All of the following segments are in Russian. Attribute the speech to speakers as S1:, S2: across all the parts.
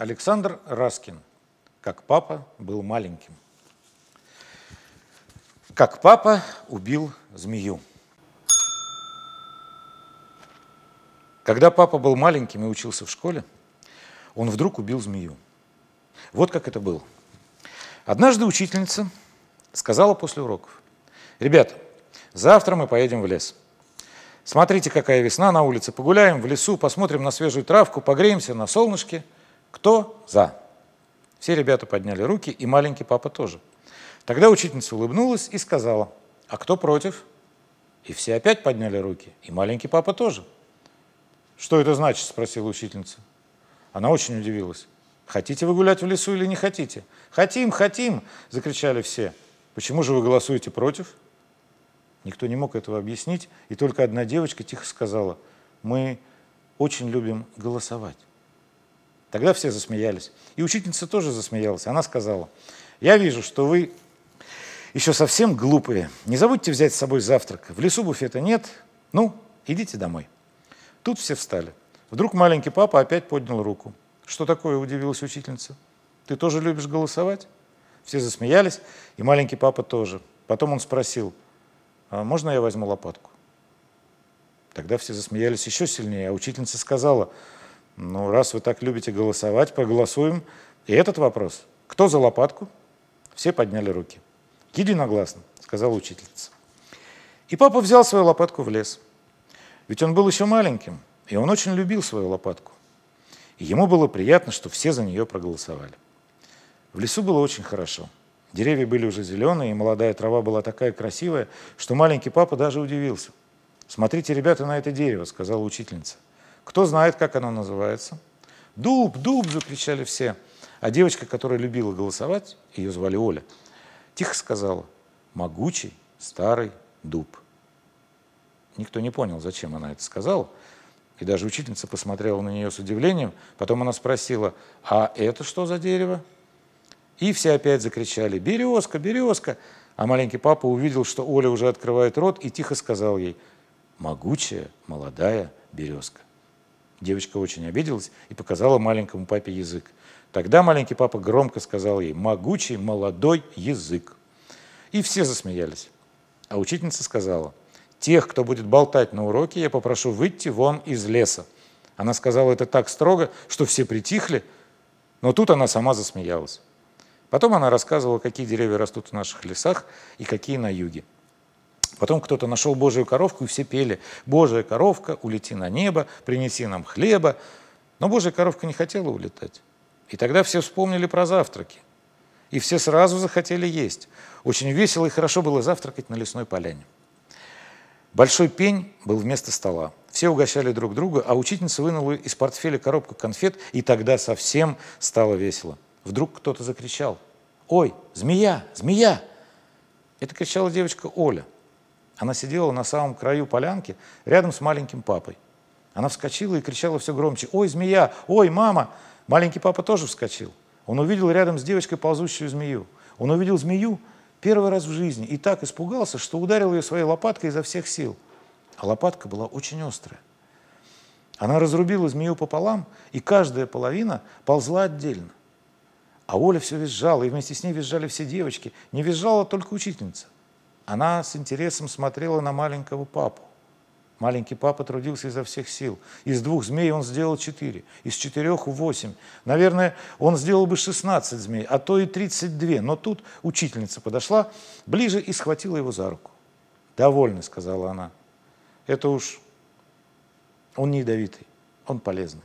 S1: Александр Раскин. Как папа был маленьким. Как папа убил змею. Когда папа был маленьким и учился в школе, он вдруг убил змею. Вот как это было. Однажды учительница сказала после уроков, ребята, завтра мы поедем в лес. Смотрите, какая весна на улице. Погуляем в лесу, посмотрим на свежую травку, погреемся на солнышке. Кто за? Все ребята подняли руки, и маленький папа тоже. Тогда учительница улыбнулась и сказала, а кто против? И все опять подняли руки, и маленький папа тоже. Что это значит? спросила учительница. Она очень удивилась. Хотите вы гулять в лесу или не хотите? Хотим, хотим, закричали все. Почему же вы голосуете против? Никто не мог этого объяснить, и только одна девочка тихо сказала, мы очень любим голосовать. Тогда все засмеялись. И учительница тоже засмеялась. Она сказала, я вижу, что вы еще совсем глупые. Не забудьте взять с собой завтрак. В лесу буфета нет. Ну, идите домой. Тут все встали. Вдруг маленький папа опять поднял руку. Что такое, удивилась учительница. Ты тоже любишь голосовать? Все засмеялись, и маленький папа тоже. Потом он спросил, а можно я возьму лопатку? Тогда все засмеялись еще сильнее, а учительница сказала, ну, раз вы так любите голосовать, проголосуем. И этот вопрос. Кто за лопатку? Все подняли руки. Единогласно, сказала учительница. И папа взял свою лопатку в лес. Ведь он был еще маленьким, и он очень любил свою лопатку. И ему было приятно, что все за нее проголосовали. В лесу было очень хорошо. Деревья были уже зеленые, и молодая трава была такая красивая, что маленький папа даже удивился. «Смотрите, ребята, на это дерево», — сказала учительница. Кто знает, как оно называется? «Дуб, дуб!» – закричали все. А девочка, которая любила голосовать, ее звали Оля, тихо сказала «могучий старый дуб». Никто не понял, зачем она это сказала. И даже учительница посмотрела на нее с удивлением. Потом она спросила, а это что за дерево? И все опять закричали, березка, березка. А маленький папа увидел, что Оля уже открывает рот и тихо сказал ей, могучая молодая березка. Девочка очень обиделась и показала маленькому папе язык. Тогда маленький папа громко сказал ей «могучий молодой язык». И все засмеялись. А учительница сказала «тех, кто будет болтать на уроке, я попрошу выйти вон из леса». Она сказала это так строго, что все притихли, но тут она сама засмеялась. Потом она рассказывала, какие деревья растут в наших лесах и какие на юге. Потом кто-то нашел Божию коровку, и все пели «Божья коровка, улети на небо, принеси нам хлеба». Но Божья коровка не хотела улетать. И тогда все вспомнили про завтраки. И все сразу захотели есть. Очень весело и хорошо было завтракать на лесной поляне. Большой пень был вместо стола. Все угощали друг друга, а учительница вынула из портфеля коробку конфет, и тогда совсем стало весело. Вдруг кто-то закричал «Ой, змея, змея!» Это кричала девочка Оля – она сидела на самом краю полянки, рядом с маленьким папой. Она вскочила и кричала все громче. «Ой, змея! Ой, мама!» Маленький папа тоже вскочил. Он увидел рядом с девочкой ползущую змею. Он увидел змею первый раз в жизни и так испугался, что ударил ее своей лопаткой изо всех сил. А лопатка была очень острая. Она разрубила змею пополам, и каждая половина ползла отдельно. А Оля все визжала, и вместе с ней визжали все девочки. Не визжала только учительница. Она с интересом смотрела на маленького папу. Маленький папа трудился изо всех сил. Из двух змей он сделал четыре, из четырех – восемь. Наверное, он сделал бы 16 змей, а то и 32. Но тут учительница подошла ближе и схватила его за руку. «Довольно», – сказала она. «Это уж он не ядовитый, он полезный».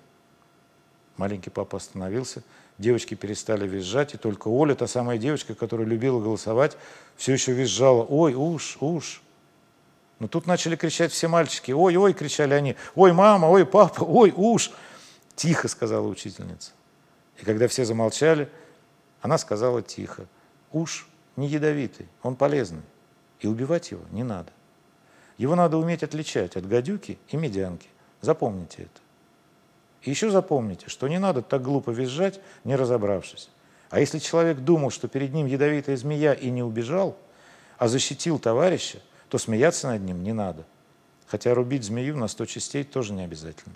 S1: Маленький папа остановился, девочки перестали визжать, и только Оля, та самая девочка, которая любила голосовать, все еще визжала «Ой, уж, уж». Но тут начали кричать все мальчики «Ой, ой!» – кричали они «Ой, мама! Ой, папа! Ой, уж!» «Тихо!» – сказала учительница. И когда все замолчали, она сказала тихо «Уж не ядовитый, он полезный, и убивать его не надо. Его надо уметь отличать от гадюки и медянки. Запомните это. И еще запомните, что не надо так глупо визжать, не разобравшись. А если человек думал, что перед ним ядовитая змея и не убежал, а защитил товарища, то смеяться над ним не надо. Хотя рубить змею на сто частей тоже не обязательно.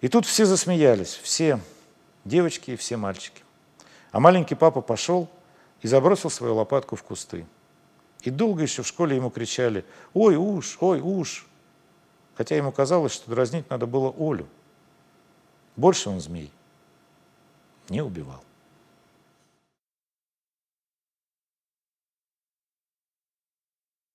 S1: И тут все засмеялись, все девочки и все мальчики. А маленький папа пошел и забросил свою лопатку в кусты. И долго еще в школе ему кричали «Ой, уж, ой, уж!» Хотя ему казалось, что дразнить надо было Олю. Больше он змей не убивал.